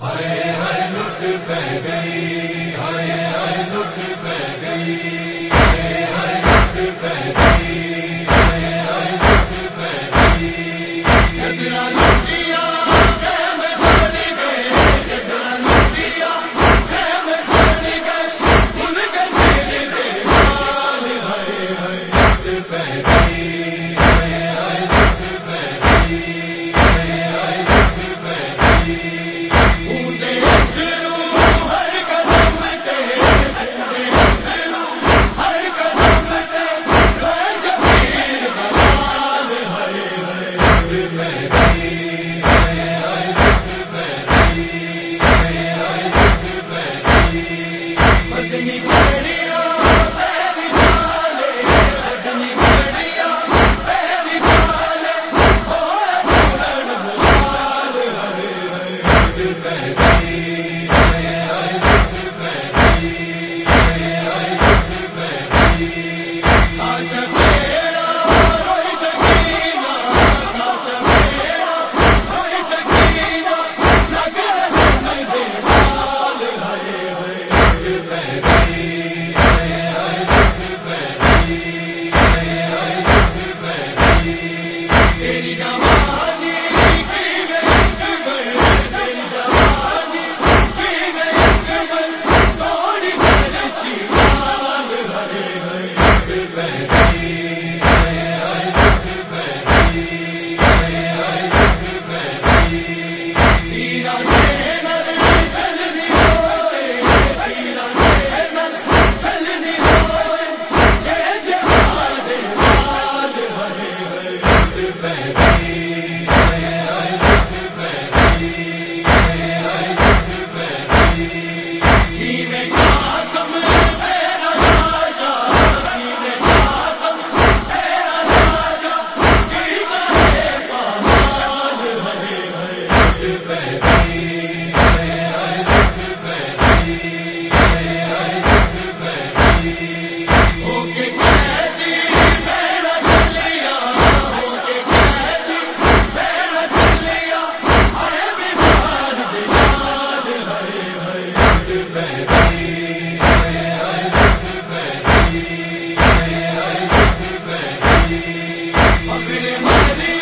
پہ پہ بیٹھی بھی